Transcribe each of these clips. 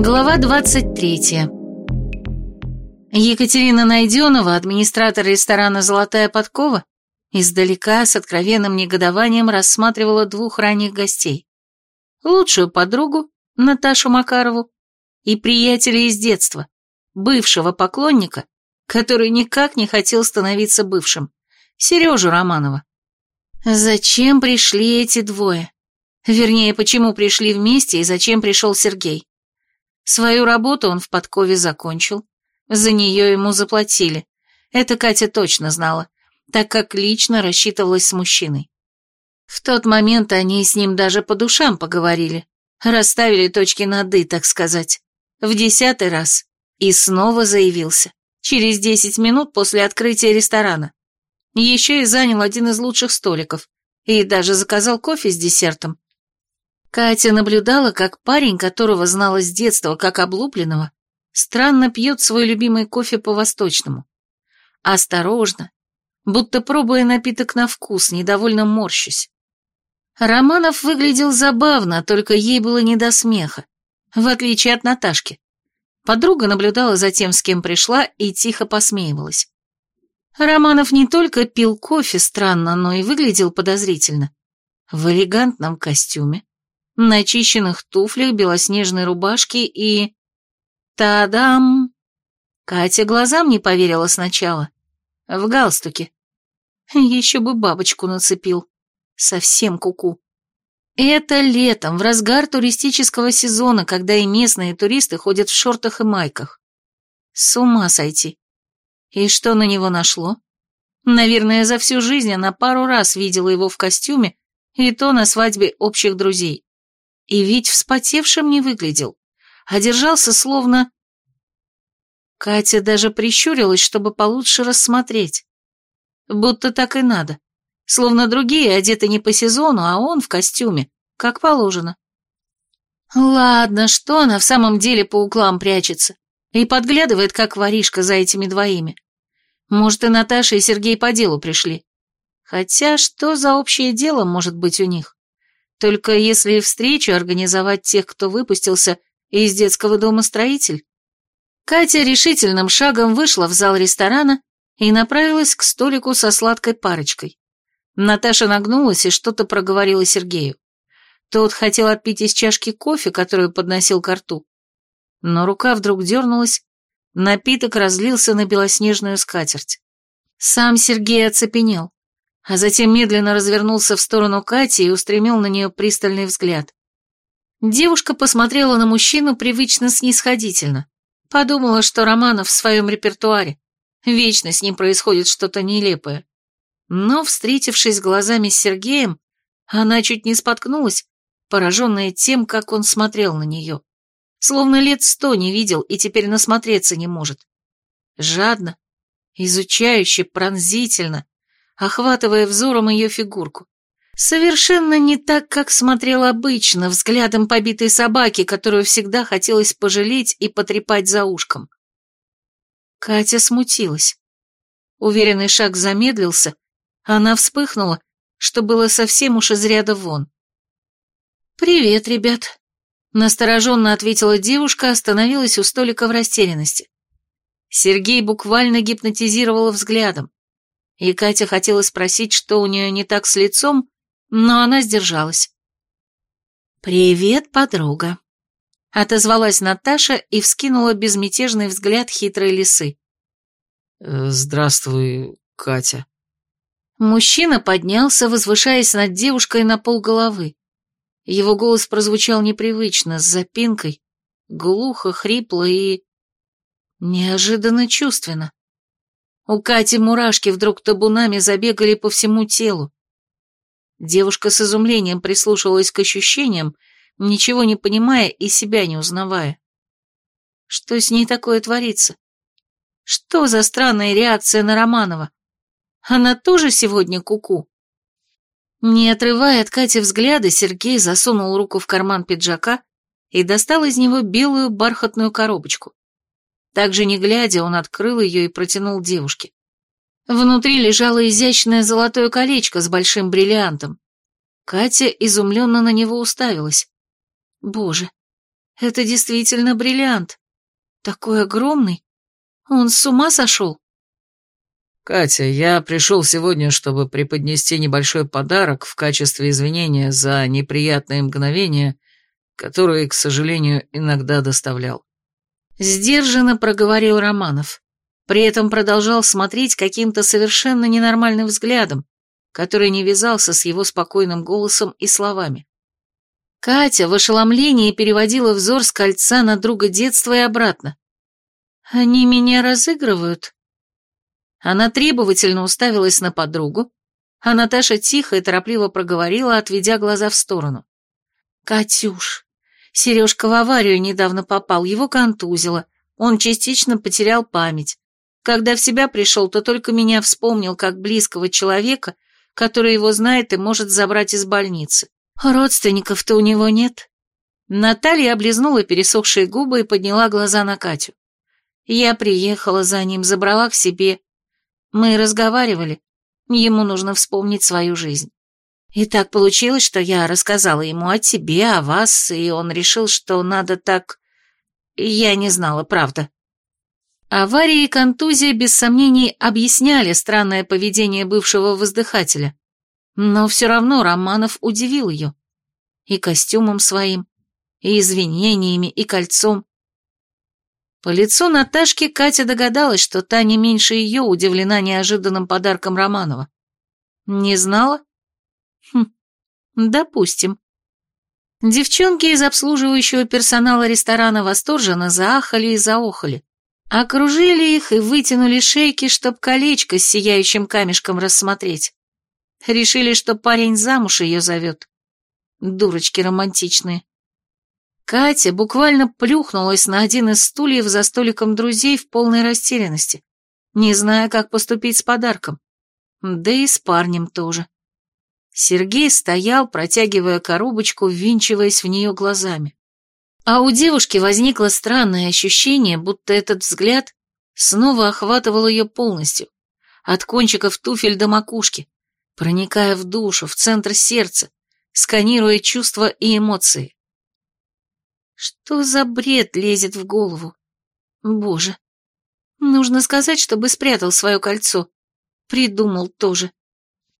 Глава 23. Екатерина Найденова, администратор ресторана «Золотая подкова», издалека с откровенным негодованием рассматривала двух ранних гостей. Лучшую подругу, Наташу Макарову, и приятеля из детства, бывшего поклонника, который никак не хотел становиться бывшим, Сережу Романова. Зачем пришли эти двое? Вернее, почему пришли вместе и зачем пришел Сергей? Свою работу он в подкове закончил. За нее ему заплатили. Это Катя точно знала, так как лично рассчитывалась с мужчиной. В тот момент они с ним даже по душам поговорили. Расставили точки над «и», так сказать. В десятый раз. И снова заявился. Через десять минут после открытия ресторана. Еще и занял один из лучших столиков. И даже заказал кофе с десертом. Катя наблюдала, как парень, которого знала с детства как облупленного, странно пьет свой любимый кофе по-восточному. Осторожно, будто пробуя напиток на вкус, недовольно морщусь. Романов выглядел забавно, только ей было не до смеха, в отличие от Наташки. Подруга наблюдала за тем, с кем пришла, и тихо посмеивалась. Романов не только пил кофе странно, но и выглядел подозрительно. В элегантном костюме, начищенных туфлях, белоснежной рубашке и... Та-дам! Катя глазам не поверила сначала. В галстуке. Еще бы бабочку нацепил. Совсем куку. -ку. Это летом, в разгар туристического сезона, когда и местные туристы ходят в шортах и майках. С ума сойти. И что на него нашло? Наверное, за всю жизнь она пару раз видела его в костюме, и то на свадьбе общих друзей. И ведь вспотевшим не выглядел, а держался словно... Катя даже прищурилась, чтобы получше рассмотреть. Будто так и надо. Словно другие одеты не по сезону, а он в костюме, как положено. Ладно, что она в самом деле по углам прячется и подглядывает, как воришка за этими двоими. Может, и Наташа, и Сергей по делу пришли. Хотя что за общее дело может быть у них? Только если встречу организовать тех, кто выпустился из детского дома строитель. Катя решительным шагом вышла в зал ресторана и направилась к столику со сладкой парочкой. Наташа нагнулась и что-то проговорила Сергею. Тот хотел отпить из чашки кофе, которую подносил к рту. Но рука вдруг дернулась, напиток разлился на белоснежную скатерть. Сам Сергей оцепенел а затем медленно развернулся в сторону Кати и устремил на нее пристальный взгляд. Девушка посмотрела на мужчину привычно снисходительно. Подумала, что Романов в своем репертуаре. Вечно с ним происходит что-то нелепое. Но, встретившись глазами с Сергеем, она чуть не споткнулась, пораженная тем, как он смотрел на нее. Словно лет сто не видел и теперь насмотреться не может. Жадно, изучающе, пронзительно, охватывая взором ее фигурку. Совершенно не так, как смотрел обычно, взглядом побитой собаки, которую всегда хотелось пожалеть и потрепать за ушком. Катя смутилась. Уверенный шаг замедлился, она вспыхнула, что было совсем уж из ряда вон. «Привет, ребят», — настороженно ответила девушка, остановилась у столика в растерянности. Сергей буквально гипнотизировал взглядом и Катя хотела спросить, что у нее не так с лицом, но она сдержалась. «Привет, подруга», — отозвалась Наташа и вскинула безмятежный взгляд хитрой лисы. «Э, «Здравствуй, Катя». Мужчина поднялся, возвышаясь над девушкой на полголовы. Его голос прозвучал непривычно, с запинкой, глухо, хрипло и... неожиданно чувственно. У Кати мурашки вдруг табунами забегали по всему телу. Девушка с изумлением прислушивалась к ощущениям, ничего не понимая и себя не узнавая. Что с ней такое творится? Что за странная реакция на Романова? Она тоже сегодня куку? -ку? Не отрывая от Кати взгляда, Сергей засунул руку в карман пиджака и достал из него белую бархатную коробочку. Также не глядя, он открыл ее и протянул девушке. Внутри лежало изящное золотое колечко с большим бриллиантом. Катя изумленно на него уставилась. Боже, Это действительно бриллиант. Такой огромный. Он с ума сошел? «Катя, я пришел сегодня, чтобы преподнести небольшой подарок в качестве извинения за неприятные мгновения, которые, к сожалению, иногда доставлял». Сдержанно проговорил Романов. При этом продолжал смотреть каким-то совершенно ненормальным взглядом, который не вязался с его спокойным голосом и словами. Катя в ошеломлении переводила взор с кольца на друга детства и обратно. «Они меня разыгрывают?» Она требовательно уставилась на подругу, а Наташа тихо и торопливо проговорила, отведя глаза в сторону. «Катюш, Сережка в аварию недавно попал, его контузило, он частично потерял память. Когда в себя пришел, то только меня вспомнил как близкого человека, который его знает и может забрать из больницы. Родственников-то у него нет». Наталья облизнула пересохшие губы и подняла глаза на Катю. Я приехала за ним, забрала к себе, мы разговаривали. Ему нужно вспомнить свою жизнь. И так получилось, что я рассказала ему о тебе, о вас, и он решил, что надо так... Я не знала, правда. Авария и контузия без сомнений объясняли странное поведение бывшего воздыхателя. Но все равно Романов удивил ее. И костюмом своим, и извинениями, и кольцом. По лицу Наташки Катя догадалась, что та не меньше ее удивлена неожиданным подарком Романова. Не знала? Хм, допустим. Девчонки из обслуживающего персонала ресторана восторженно заахали и заохали. Окружили их и вытянули шейки, чтоб колечко с сияющим камешком рассмотреть. Решили, что парень замуж ее зовет. Дурочки романтичные. Катя буквально плюхнулась на один из стульев за столиком друзей в полной растерянности, не зная, как поступить с подарком. Да и с парнем тоже. Сергей стоял, протягивая коробочку, ввинчиваясь в нее глазами. А у девушки возникло странное ощущение, будто этот взгляд снова охватывал ее полностью, от кончиков туфель до макушки, проникая в душу, в центр сердца, сканируя чувства и эмоции. Что за бред лезет в голову? Боже. Нужно сказать, чтобы спрятал свое кольцо. Придумал тоже.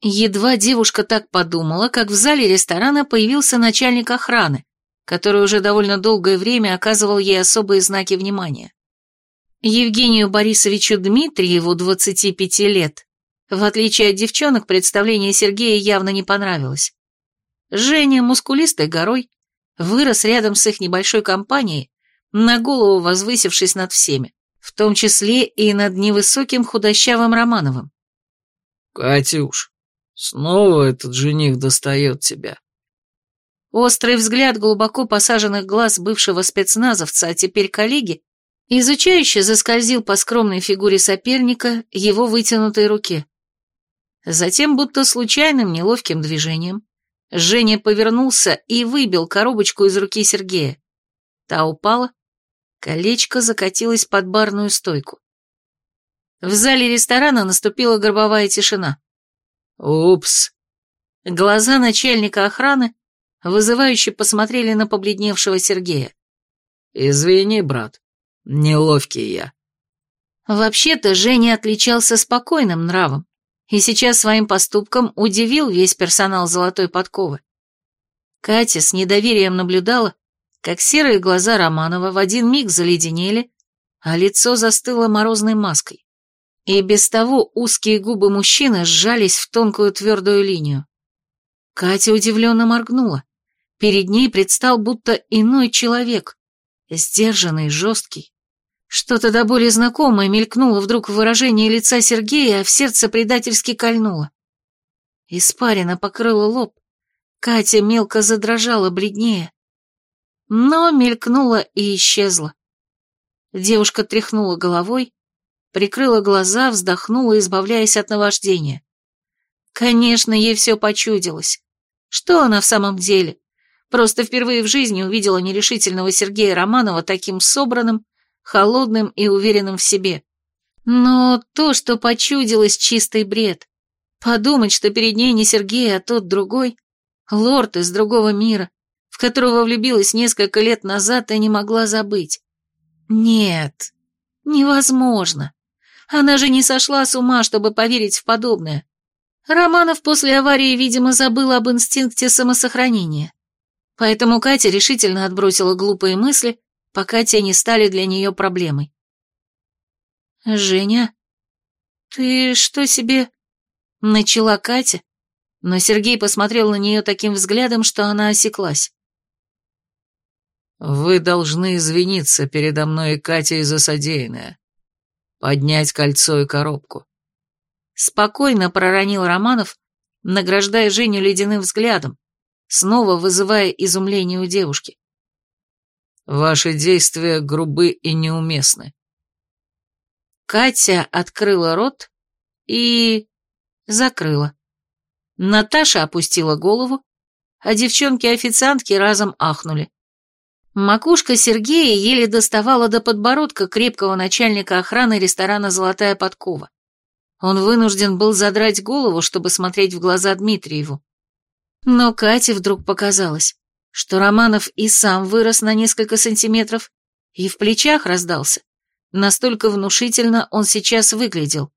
Едва девушка так подумала, как в зале ресторана появился начальник охраны, который уже довольно долгое время оказывал ей особые знаки внимания. Евгению Борисовичу Дмитриеву, 25 лет, в отличие от девчонок, представление Сергея явно не понравилось. Женя, мускулистой горой, вырос рядом с их небольшой компанией, на голову возвысившись над всеми, в том числе и над невысоким худощавым Романовым. «Катюш, снова этот жених достает тебя». Острый взгляд глубоко посаженных глаз бывшего спецназовца, а теперь коллеги, изучающе заскользил по скромной фигуре соперника его вытянутой руке. Затем, будто случайным неловким движением, Женя повернулся и выбил коробочку из руки Сергея. Та упала, колечко закатилось под барную стойку. В зале ресторана наступила гробовая тишина. «Упс!» Глаза начальника охраны вызывающе посмотрели на побледневшего Сергея. «Извини, брат, неловкий я». Вообще-то Женя отличался спокойным нравом и сейчас своим поступком удивил весь персонал «Золотой подковы». Катя с недоверием наблюдала, как серые глаза Романова в один миг заледенели, а лицо застыло морозной маской. И без того узкие губы мужчины сжались в тонкую твердую линию. Катя удивленно моргнула. Перед ней предстал будто иной человек, сдержанный, жесткий, что-то до боли знакомое мелькнуло вдруг в выражении лица Сергея, а в сердце предательски кольнуло. Испарина покрыла лоб. Катя мелко задрожала, бледнее. Но мелькнула и исчезла. Девушка тряхнула головой, прикрыла глаза, вздохнула, избавляясь от наваждения. Конечно, ей все почудилось. Что она в самом деле? Просто впервые в жизни увидела нерешительного Сергея Романова таким собранным, холодным и уверенным в себе. Но то, что почудилось, чистый бред. Подумать, что перед ней не Сергей, а тот другой, лорд из другого мира, в которого влюбилась несколько лет назад и не могла забыть. Нет, невозможно. Она же не сошла с ума, чтобы поверить в подобное. Романов после аварии, видимо, забыл об инстинкте самосохранения. Поэтому Катя решительно отбросила глупые мысли, пока те не стали для нее проблемой. «Женя, ты что себе...» Начала Катя, но Сергей посмотрел на нее таким взглядом, что она осеклась. «Вы должны извиниться передо мной и Катей за содеянное. Поднять кольцо и коробку». Спокойно проронил Романов, награждая Женю ледяным взглядом, снова вызывая изумление у девушки. «Ваши действия грубы и неуместны». Катя открыла рот и... закрыла. Наташа опустила голову, а девчонки-официантки разом ахнули. Макушка Сергея еле доставала до подбородка крепкого начальника охраны ресторана «Золотая подкова». Он вынужден был задрать голову, чтобы смотреть в глаза Дмитриеву. Но Кате вдруг показалось, что Романов и сам вырос на несколько сантиметров и в плечах раздался. Настолько внушительно он сейчас выглядел.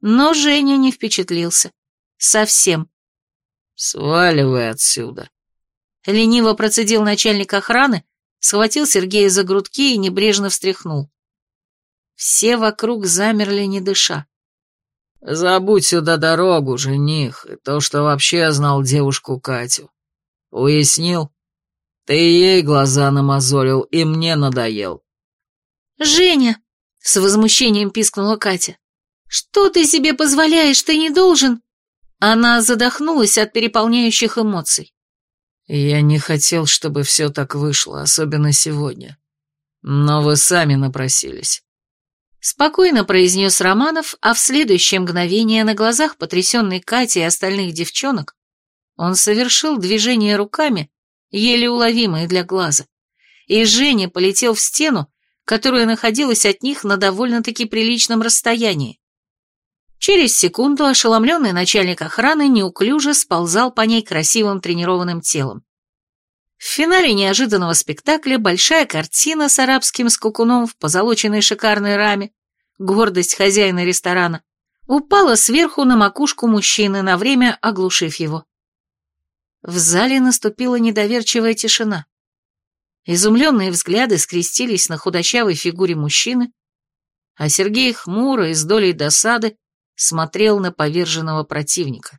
Но Женя не впечатлился. Совсем. «Сваливай отсюда», Лениво процедил начальник охраны, схватил Сергея за грудки и небрежно встряхнул. Все вокруг замерли, не дыша. «Забудь сюда дорогу, жених, и то, что вообще знал девушку Катю. Уяснил? Ты ей глаза намазолил, и мне надоел». «Женя!» — с возмущением пискнула Катя. «Что ты себе позволяешь? Ты не должен...» Она задохнулась от переполняющих эмоций. Я не хотел, чтобы все так вышло, особенно сегодня. Но вы сами напросились. Спокойно произнес Романов, а в следующее мгновение на глазах потрясенной Кати и остальных девчонок он совершил движение руками, еле уловимые для глаза, и Женя полетел в стену, которая находилась от них на довольно-таки приличном расстоянии. Через секунду ошеломленный начальник охраны неуклюже сползал по ней красивым тренированным телом. В финале неожиданного спектакля большая картина с арабским скукуном в позолоченной шикарной раме, гордость хозяина ресторана, упала сверху на макушку мужчины, на время оглушив его. В зале наступила недоверчивая тишина. Изумленные взгляды скрестились на худощавой фигуре мужчины, а Сергей хмуро и с долей досады смотрел на поверженного противника.